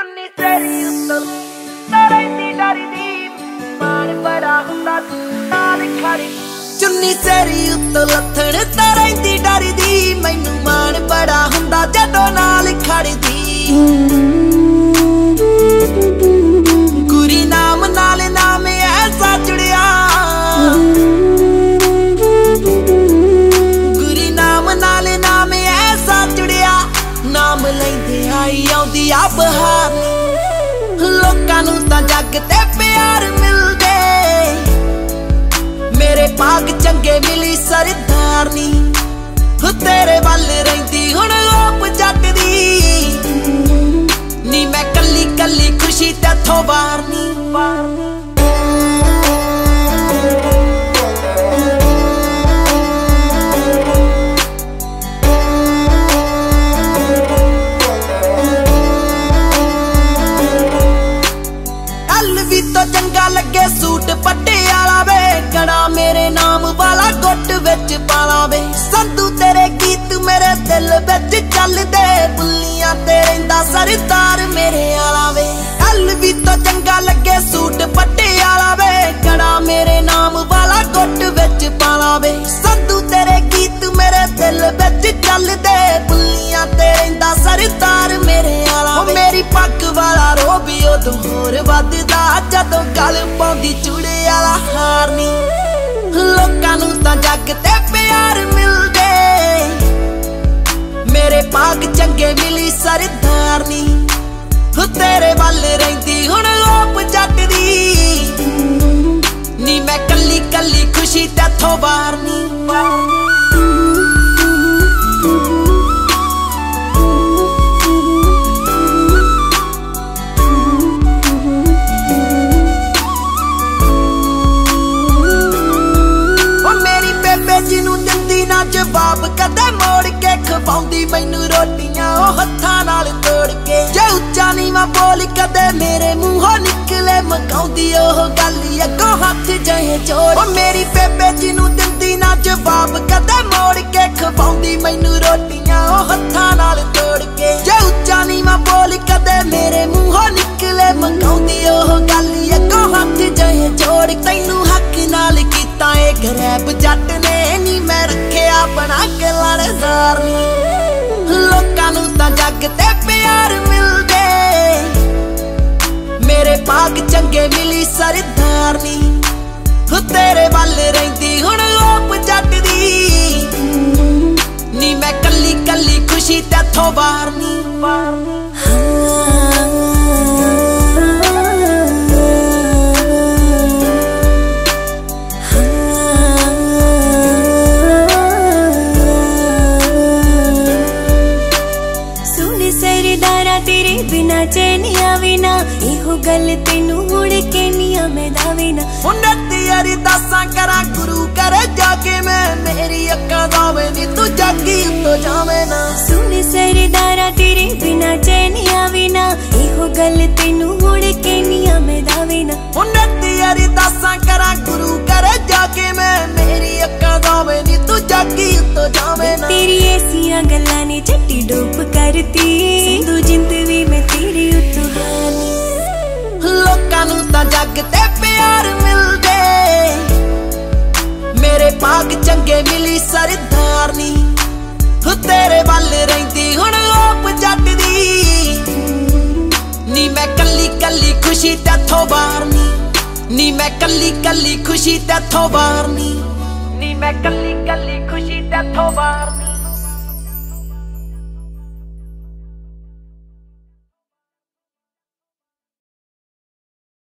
ਚੁੰਨੀ ਤੇਰੀ ਉੱਤੋਂ ਦੀ ਡਰਦੀ ਮਾਣ ਬੜਾ ਹੁੰਦਾ ਤੂੰ ਨਾਲ ਖੜੀ। ਚੁੰਨੀ ਤੇਰੀ ਉੱਤੋਂ ਲੱਥਣ ਤਰੈਂਦੀ ਡਰਦੀ ਮੈਨੂੰ ਮਾਣ ਬੜਾ ਹੁੰਦਾ ਜਦੋਂ ਨਾਲ ਖੜਦੀ ਆ ਬਹਾਰ ਲੋਕਾਂ ਨੂੰ ਤਾਂ ਜੱਗ ਤੇ ਪਿਆਰ ਮਿਲਦੇ। ਮੇਰੇ ਭਾਗ ਚੰਗੇ ਮਿਲੀ ਸਰਦਾਰਨੀ। ਹੋ ਤੇਰੇ ਵੱਲ ਰਹਿੰਦੀ ਹੁਣ ਲੋਪ ਜੱਟ ਦੀ। ਨੀ ਮੈਂ ਕੱਲੀ ਕੱਲੀ ਖੁਸ਼ੀ ਤੇਥੋਂ ਵਾਰਨੀ। ਗੁੱਟ ਵਿੱਚ ਪਾਲਾ ਵੇ ਸੰਧੂ, ਤੇਰੇ ਗੀਤ ਮੇਰੇ ਦਿਲ ਵਿੱਚ ਚੱਲਦੇ। ਬੁੱਲੀਆਂ ਤੇ ਰਹਿੰਦਾ ਸਰਦਾਰ ਮੇਰੇ ਵਾਲਾ ਵੇ ਐਲ ਵੀ ਤੋਂ ਚੰਗਾ ਲੱਗੇ ਸੂਟ ਪੱਟੇ ਵੇ ਕੜਾ ਮੇਰੇ ਨਾਮ ਵਾਲਾ ਗੁੱਟ ਵਿੱਚ ਪਾਲਾ ਵੇ ਸੰਧੂ, ਤੇਰੇ ਗੀਤ ਮੇਰੇ ਦਿਲ ਵਿੱਚ ਚੱਲਦੇ। ਬੁੱਲੀਆਂ ਤੇ ਰਹਿੰਦਾ ਸਰਦਾਰ ਮੇਰੇ ਆਲਾ ਵੇ ਮੇਰੀ ਪੱਗ ਵਾਲਾ ਰੋਬੀ, ਉਦੋਂ ਹੋਰ ਵੱਧਦਾ। ਜਦੋਂ ਗਲ ਪਾਉਂਦੀ ਚੂੜੇ ਵਾਲਾ ਹਾਰ ਨੀ ਤਾਂ ਜੱਗ ਤੇ ਪਿਆਰ ਮਿਲਦੇ। ਮੇਰੇ ਭਾਗ ਚੰਗੇ ਮਿਲੀ ਸਰਦਾਰਨੀ ਹੋ, ਤੇਰੇ ਵੱਲ ਰਹਿੰਦੀ ਹੁਣ ਲੋਪ ਜੱਟ ਦੀ। ਨੀ ਮੈਂ ਕੱਲੀ ਕੱਲੀ ਖੁਸ਼ੀ ਤੇਥੋਂ ਬਾਹਰ ਖਵਾਉਂਦੀ ਮੈਨੂੰ ਰੋਟੀਆਂ, ਉਹ ਹੱਥਾਂ ਨਾਲ ਤੋੜ ਕੇ। ਜੇ ਉੱਚਾ ਨੀਵਾ ਬੋਲ ਕਦੇ ਮੇਰੇ ਮੂੰਹੋਂ ਨਿਕਲੇ ਮਕਾਉਂਦੀ ਉਹ ਗੱਲ ਅੱਗੋਂ ਹੱਥ ਜਹੇ ਜੋੜ। ਓ ਮੇਰੀ ਬੇਬੇ ਜੀ ਨੂੰ ਦਿੰਦੀ ਨਾ ਜਵਾਬ, ਕਦੇ ਮੋੜ ਕੇ ਖਵਾਉਂਦੀ ਮੈਨੂੰ ਰੋਟੀਆਂ, ਉਹ ਹੱਥਾਂ ਨਾਲ ਤੋੜ ਕੇ। ਜੇ ਉੱਚਾ ਨੀਵਾ ਬੋਲ ਕਦੇ ਮੇਰੇ ਮੂੰਹੋਂ ਨਿਕਲੇ ਮਕਾਉਂਦੀ ਉਹ ਗੱਲ ਅੱਗੋਂ ਹੱਥ ਜਹੇ ਜੋੜ। ਤੈਨੂੰ ਹੱਕ ਨਾਲ ਕੀਤਾ ਏ ਗਰੈਬ ਜੱਟ ਨੇ ਨੀ ਮੈਂ ਰੱਖਿਆ, ਬਣਾ ਕੇ ਲੜਦਾਰ ਨੂੰ ਤੇ ਪਿਆਰ ਮਿਲਦੇ। ਮੇਰੇ ਭਾਗ ਚੰਗੇ ਮਿਲੀ ਸਰਦਾਰਨੀ। ਹੋ ਤੇਰੇ ਵੱਲ ਰਹਿੰਦੀ, ਹੁਣ ਲੋਪ ਜੱਟ ਦੀ ਨੀ ਮੈਂ ਕੱਲੀ ਕੱਲੀ ਖੁਸ਼ੀ ਤੇਥੋਂ ਵਾਰਨੀ। ਸੁਣ ਸਰਦਾਰਾ ਤੇਰੇ ਬਿਨਾ ਚੈਨੀਆਂ ਵਿਨਾ ਇਹੋ ਗੱਲ ਤੈਨੂੰ ਮੁੜ ਕੇ ਨਹੀਂ ਆਵੇਂਦਾ ਵਿਨਾ ਉਨਤ ਯਾਰੀ ਦਾਸਾਂ ਕਰਾਂ ਗੁਰੂ ਕਰੇ ਜਾ ਕੇ ਮੈਂ। ਮੇਰੀ ਅੱਖਾਂ ਦਾਵੇਂ ਨੀ ਤੂੰ ਜਾਗੀ ਉੱਤੋਂ ਜਾਵੇਂ ਨਾ। ਸੁਣ ਸਰਦਾਰਾ ਤੇਰੇ ਬਿਨਾ ਚੈਨੀਆਂ ਵਿਨਾ ਇਹੋ ਗੱਲ ਤੈਨੂੰ ਮੁੜ ਕੇ ਨਹੀਂ ਆਵੇਂਦਾ ਵਿਨਾ ਉਨਤ ਯਾਰੀ ਦਾਸਾਂ ਕਰਾਂ ਗੁਰੂ ਕਰੇ ਜਾ ਕੇ ਮੈਂ। ਮੇਰੀ ਅੱਖਾਂ ਦਾਵੇਂ ਨੀ ਤੂੰ ਜਾਗੀ ਉੱਤੋਂ ਜਾਵੇਂ ਨਾ। ਤੇਰੀ ਐਸੀਆਂ ਗੱਲਾਂ ਨੇ ਚੱਟੀ ਡੋਪ ਕਰਤੀ। ਨੂੰ ਜੱਗ ਤੇ ਪਿਆਰ ਮਿਲਦੇ। ਮੇਰੇ ਭਾਗ ਚੰਗੇ ਮਿਲੀ ਸਰਦਾਰਨੀ ਹੋ, ਤੇਰੇ ਵੱਲ ਰਹਿੰਦੀ, ਹੁਣ ਲੋਪ ਜੱਟ ਦੀ ਨੀ ਮੈਂ ਕੱਲੀ ਕੱਲੀ ਖੁਸ਼ੀ ਤੇਥੋਂ ਬਾਰਨੀ ਨੀ। ਮੈਂ ਕੱਲੀ ਕੱਲੀ ਖੁਸ਼ੀ ਤੇਥੋਂ ਬਾਰਨੀ ਨੀ। ਮੈਂ ਕੱਲੀ ਕੱਲੀ ਖੁਸ਼ੀ ਤੇਥੋਂ ਬਾਰਨੀ